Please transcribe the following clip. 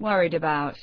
worried about.